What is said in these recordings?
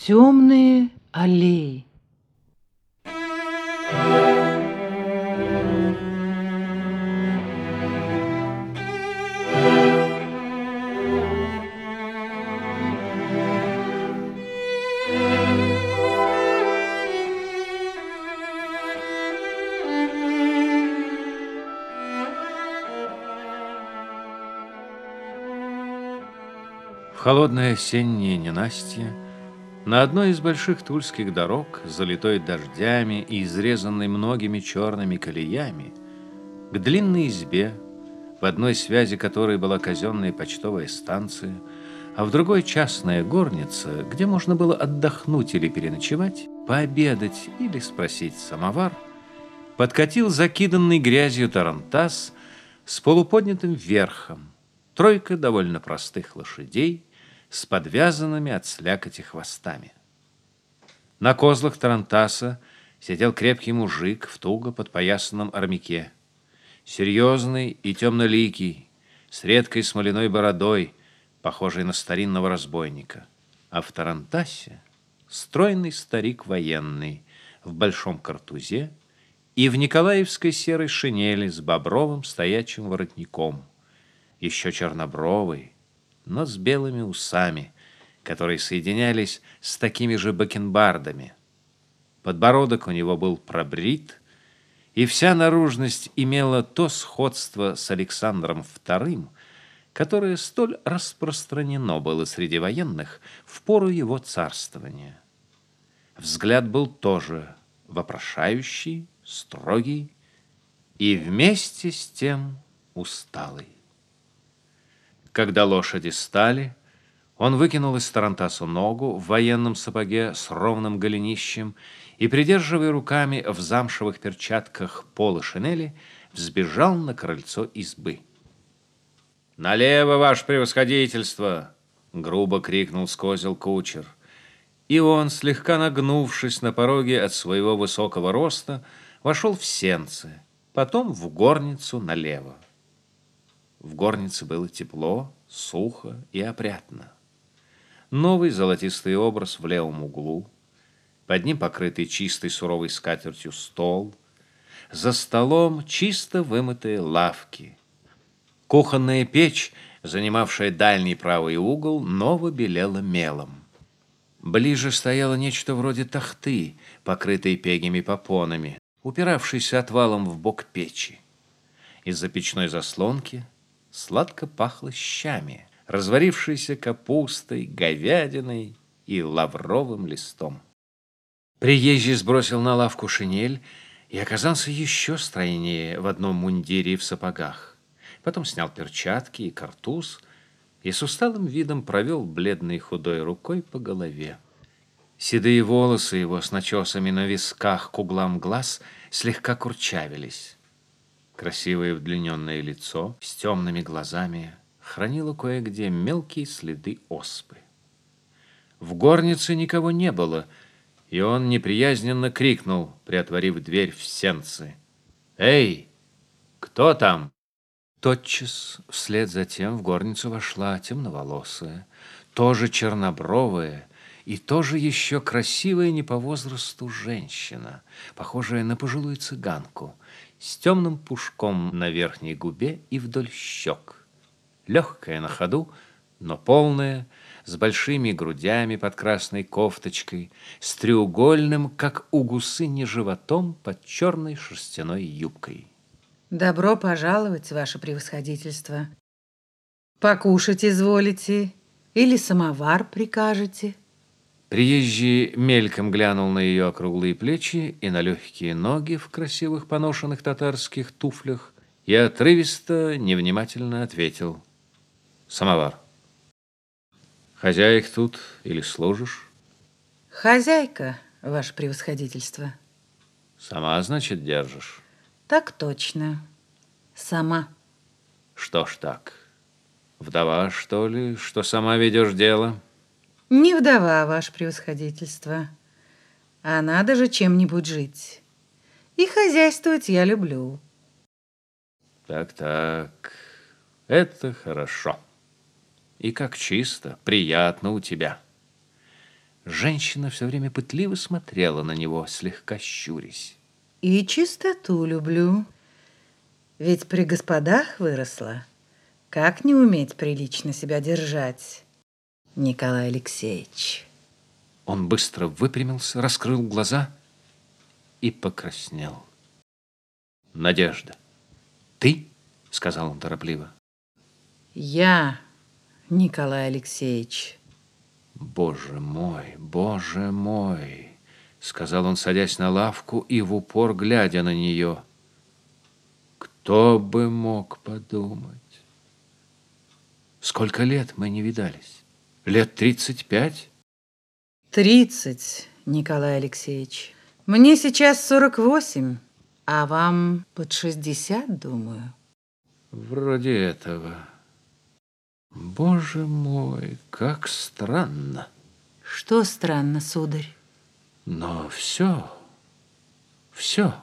Темные аллеи. В холодное осеннее ненастье на одной из больших тульских дорог, залитой дождями и изрезанной многими черными колеями, к длинной избе, в одной связи которой была казенная почтовая станция, а в другой частная горница, где можно было отдохнуть или переночевать, пообедать или спросить самовар, подкатил закиданный грязью тарантас с полуподнятым верхом, тройка довольно простых лошадей, с подвязанными от слякоти хвостами. На козлах Тарантаса сидел крепкий мужик в туго подпоясанном армяке, серьезный и темноликий, с редкой смоляной бородой, похожий на старинного разбойника. А в Тарантасе стройный старик военный в большом картузе и в николаевской серой шинели с бобровым стоячим воротником, еще чернобровый, но с белыми усами, которые соединялись с такими же бакенбардами. Подбородок у него был пробрит, и вся наружность имела то сходство с Александром II, которое столь распространено было среди военных в пору его царствования. Взгляд был тоже вопрошающий, строгий и вместе с тем усталый. Когда лошади стали, он выкинул из тарантасу ногу в военном сапоге с ровным голенищем и, придерживая руками в замшевых перчатках пола шинели, взбежал на крыльцо избы. «Налево, ваше превосходительство!» — грубо крикнул скозил кучер. И он, слегка нагнувшись на пороге от своего высокого роста, вошел в сенцы, потом в горницу налево. В горнице было тепло, сухо и опрятно. Новый золотистый образ в левом углу, под ним покрытый чистой суровой скатертью стол, за столом чисто вымытые лавки. Кухонная печь, занимавшая дальний правый угол, ново белела мелом. Ближе стояло нечто вроде тахты, покрытой пегими попонами, упиравшейся отвалом в бок печи. Из-за печной заслонки – сладко пахло щами, разварившейся капустой, говядиной и лавровым листом. Приезжий сбросил на лавку шинель и оказался еще стройнее в одном мундире и в сапогах. Потом снял перчатки и картуз и с усталым видом провел бледной худой рукой по голове. Седые волосы его с начесами на висках к углам глаз слегка курчавились. Красивое удлиненное лицо с темными глазами хранило кое-где мелкие следы оспы. В горнице никого не было, и он неприязненно крикнул, приотворив дверь в сенцы. «Эй, кто там?» Тотчас вслед за тем в горницу вошла темноволосая, тоже чернобровая и тоже еще красивая не по возрасту женщина, похожая на пожилую цыганку – с темным пушком на верхней губе и вдоль щек. Легкая на ходу, но полная, с большими грудями под красной кофточкой, с треугольным, как у гусыни, животом под черной шерстяной юбкой. Добро пожаловать, ваше превосходительство. Покушать изволите или самовар прикажете? Приезжий мельком глянул на ее округлые плечи и на легкие ноги в красивых поношенных татарских туфлях и отрывисто, невнимательно ответил. «Самовар. Хозяек тут или служишь?» «Хозяйка, ваше превосходительство». «Сама, значит, держишь?» «Так точно. Сама». «Что ж так? Вдова, что ли, что сама ведешь дело?» Не вдова, ваше превосходительство. А надо же чем-нибудь жить. И хозяйствовать я люблю. Так-так, это хорошо. И как чисто, приятно у тебя. Женщина все время пытливо смотрела на него, слегка щурясь. И чистоту люблю. Ведь при господах выросла. Как не уметь прилично себя держать, Николай Алексеевич? Он быстро выпрямился, раскрыл глаза и покраснел. «Надежда, ты?» — сказал он торопливо. «Я, Николай Алексеевич». «Боже мой, боже мой!» — сказал он, садясь на лавку и в упор глядя на нее. «Кто бы мог подумать? Сколько лет мы не видались? Лет тридцать пять?» «Тридцать, Николай Алексеевич. Мне сейчас сорок восемь, а вам под шестьдесят, думаю». «Вроде этого». Боже мой, как странно. Что странно, сударь? Но все, все.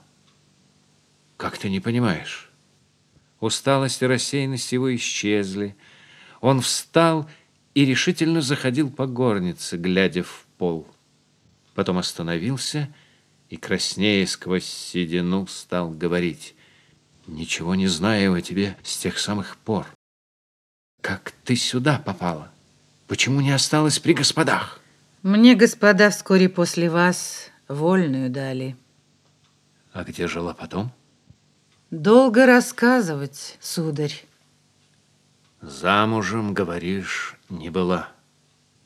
Как ты не понимаешь? Усталость и рассеянность его исчезли. Он встал и решительно заходил по горнице, глядя в пол. Потом остановился и, краснея сквозь седину, стал говорить. «Ничего не знаю о тебе с тех самых пор. Как ты сюда попала? Почему не осталась при господах? Мне господа вскоре после вас вольную дали. А где жила потом? Долго рассказывать, сударь. Замужем, говоришь, не была?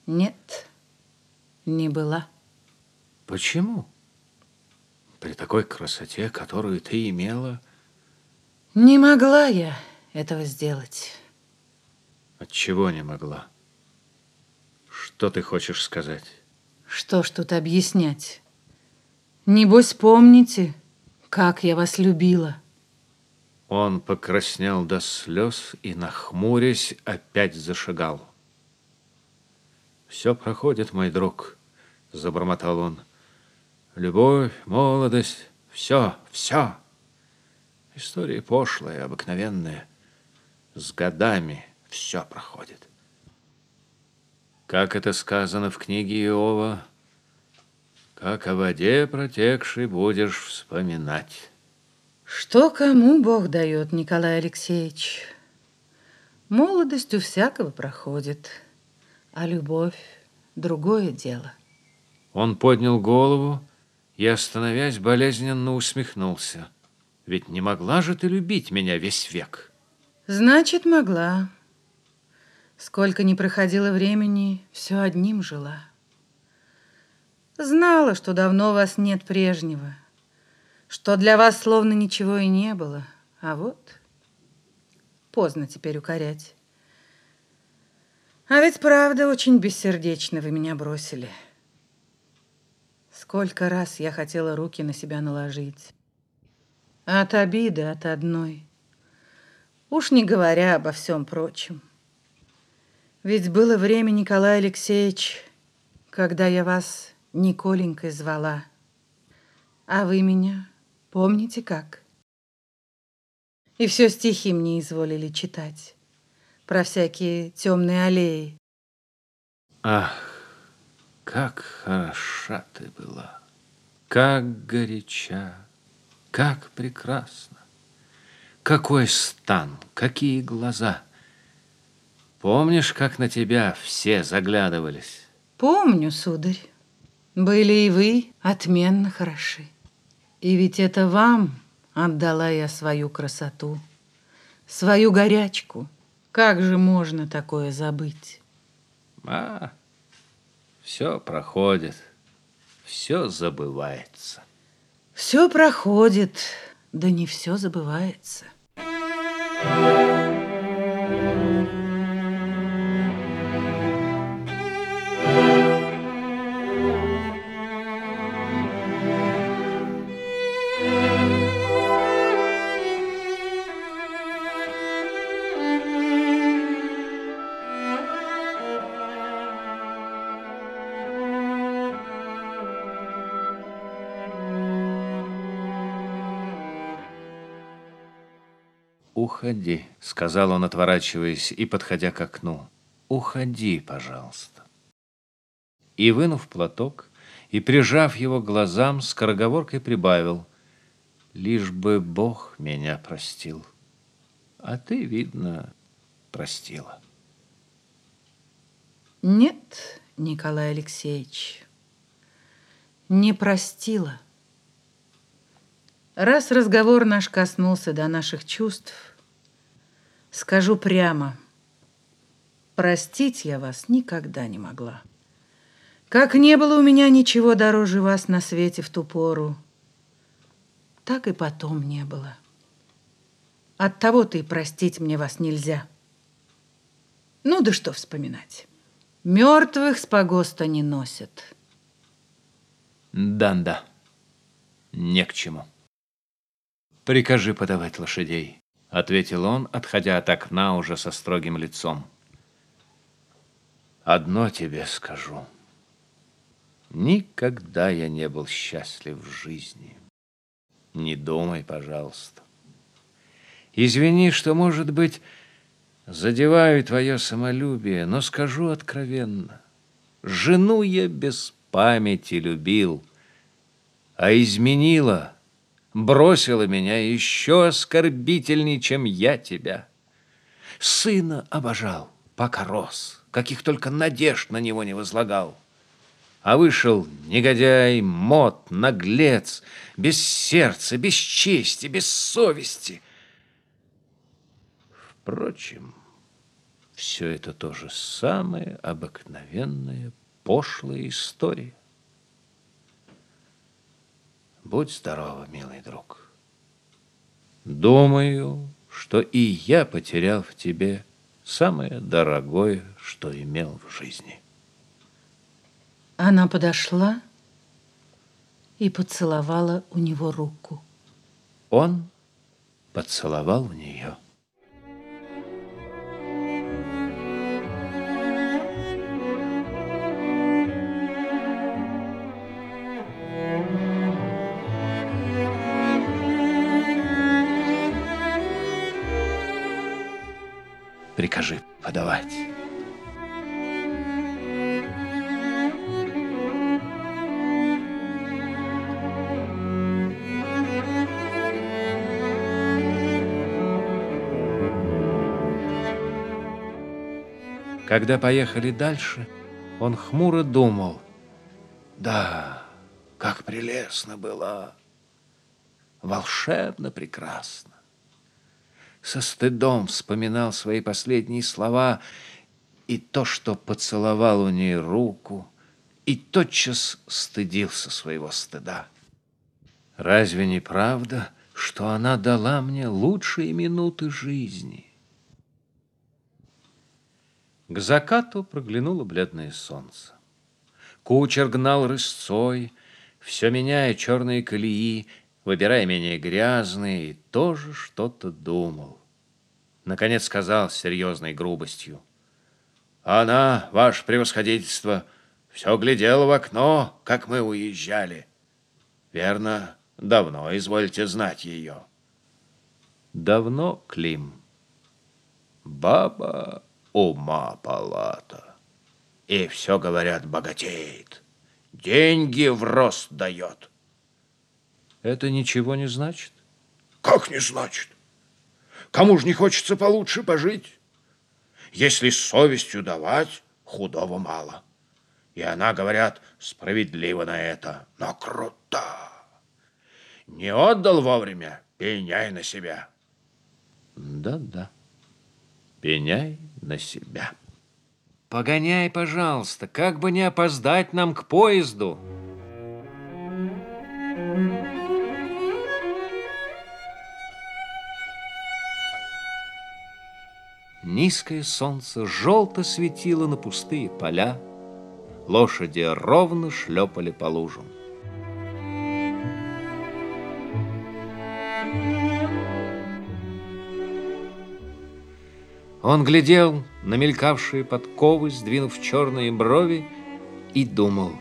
Нет, не была. Почему? При такой красоте, которую ты имела... Не могла я этого сделать. Отчего не могла? Что ты хочешь сказать? Что ж тут объяснять? Небось, помните, как я вас любила? Он покраснел до слез и, нахмурясь, опять зашагал. «Все проходит, мой друг», — забормотал он. «Любовь, молодость, все, все. История пошлая, обыкновенная, с годами» все проходит. Как это сказано в книге Иова, как о воде протекшей будешь вспоминать. Что кому Бог дает, Николай Алексеевич? Молодость у всякого проходит, а любовь — другое дело. Он поднял голову и, остановясь, болезненно усмехнулся. Ведь не могла же ты любить меня весь век? Значит, могла. Сколько ни проходило времени, все одним жила. Знала, что давно вас нет прежнего, что для вас словно ничего и не было, а вот поздно теперь укорять. А ведь правда очень бессердечно вы меня бросили. Сколько раз я хотела руки на себя наложить. От обиды, от одной. Уж не говоря обо всем прочем. Ведь было время, Николай Алексеевич, когда я вас Николенькой звала. А вы меня помните как? И все стихи мне изволили читать про всякие темные аллеи. Ах, как хороша ты была, как горяча, как прекрасна. Какой стан, какие глаза — Помнишь, как на тебя все заглядывались? Помню, сударь. Были и вы отменно хороши. И ведь это вам отдала я свою красоту, свою горячку. Как же можно такое забыть? А, все проходит, все забывается. Все проходит, да не все забывается. «Уходи», — сказал он, отворачиваясь и подходя к окну. «Уходи, пожалуйста». и, вынув платок, и, прижав его к глазам, скороговоркой прибавил, «Лишь бы Бог меня простил, а ты, видно, простила». Нет, Николай Алексеевич, не простила. Раз разговор наш коснулся до наших чувств, скажу прямо, простить я вас никогда не могла. Как не было у меня ничего дороже вас на свете в ту пору, так и потом не было. От того-то и простить мне вас нельзя. Ну да что вспоминать. Мертвых с погоста не носят. Да-да, не к чему. Прикажи подавать лошадей, ответил он, отходя от окна уже со строгим лицом. Одно тебе скажу. Никогда я не был счастлив в жизни. Не думай, пожалуйста. Извини, что, может быть, задеваю твое самолюбие, но скажу откровенно. Жену я без памяти любил, а изменила, бросила меня еще оскорбительней, чем я тебя. Сына обожал, пока рос, каких только надежд на него не возлагал. А вышел негодяй, мод, наглец, без сердца, без чести, без совести. Впрочем, все это тоже самая обыкновенная пошлая история. Будь здорова, милый друг. Думаю, что и я потерял в тебе самое дорогое, что имел в жизни. Она подошла и поцеловала у него руку. Он поцеловал в нее. Прикажи подавать. Когда поехали дальше, он хмуро думал. Да, как прелестно было, волшебно прекрасно. Со стыдом вспоминал свои последние слова и то, что поцеловал у ней руку, и тотчас стыдился своего стыда. Разве не правда, что она дала мне лучшие минуты жизни? К закату проглянуло бледное солнце. Кучер гнал рысцой, все меняя черные колеи, выбирая менее грязные, и тоже что-то думал. Наконец сказал с серьезной грубостью. «Она, ваше превосходительство, все глядела в окно, как мы уезжали. Верно, давно извольте знать ее». «Давно, Клим. Баба ума палата. И все, говорят, богатеет. Деньги в рост дает. Это ничего не значит? Как не значит? Кому же не хочется получше пожить? Если совестью давать, худого мало. И она, говорят, справедлива на это, но крута. Не отдал вовремя, пеняй на себя. Да-да пеняй на себя. Погоняй, пожалуйста, как бы не опоздать нам к поезду. Низкое солнце желто светило на пустые поля, лошади ровно шлепали по лужам. Он глядел на мелькавшие подковы, сдвинув черные брови, и думал,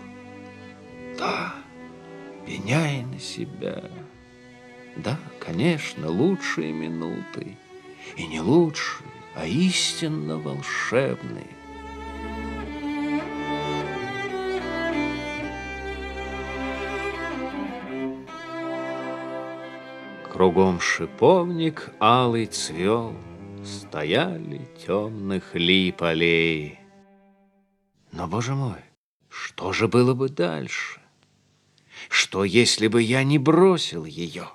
да, пеняй на себя. Да, конечно, лучшие минуты, и не лучшие, а истинно волшебные. Кругом шиповник алый цвел, Стояли темных ли полей. Но, боже мой, что же было бы дальше? Что, если бы я не бросил ее?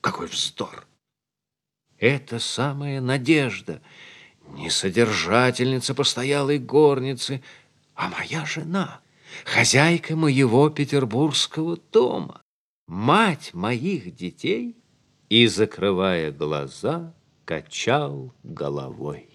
Какой вздор! Это самая надежда, не содержательница постоялой горницы, а моя жена, хозяйка моего петербургского дома, мать моих детей, и, закрывая глаза, качал головой.